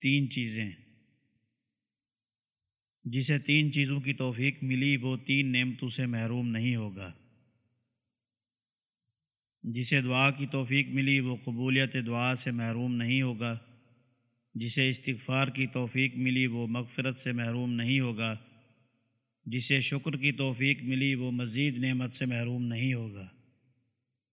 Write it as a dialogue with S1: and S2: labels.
S1: تین چیزیں۔ جسے تین چیزوں کی توفیق ملی، وہ تین نعمتوں سے محروم نہیں ہوگا۔ جسے دعا کی توفیق ملی، وہ قبولیت دعا سے محروم نہیں ہوگا۔ جسے استغفار کی توفیق ملی، وہ مغفرت سے محروم نہیں ہوگا۔ جسے شکر کی توفیق ملی، وہ مزید نعمت سے محروم نہیں ہوگا۔